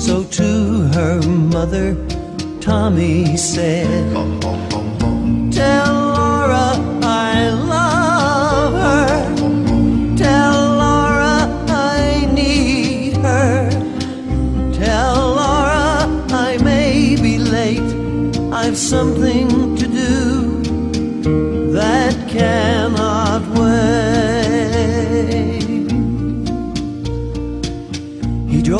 so to her mother, Tommy said, Tell Laura I love her. Tell Laura I need her. Tell Laura I may be late. I've something to do that cannot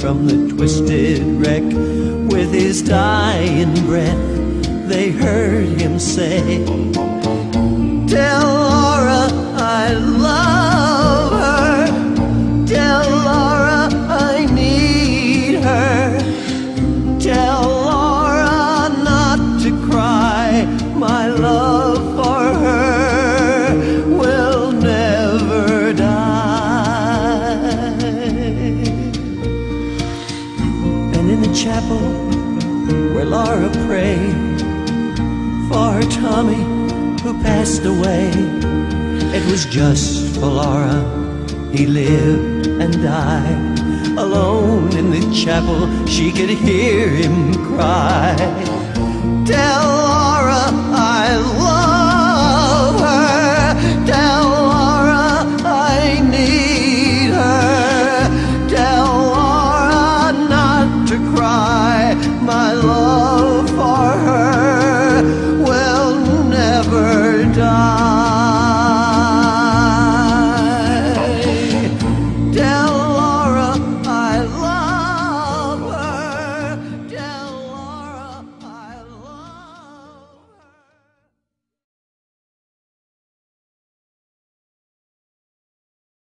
from the twisted wreck with his dying breath, they heard him say, Tell where Laura prayed for Tommy who passed away, it was just for Laura. He lived and died alone in the chapel. She could hear him cry.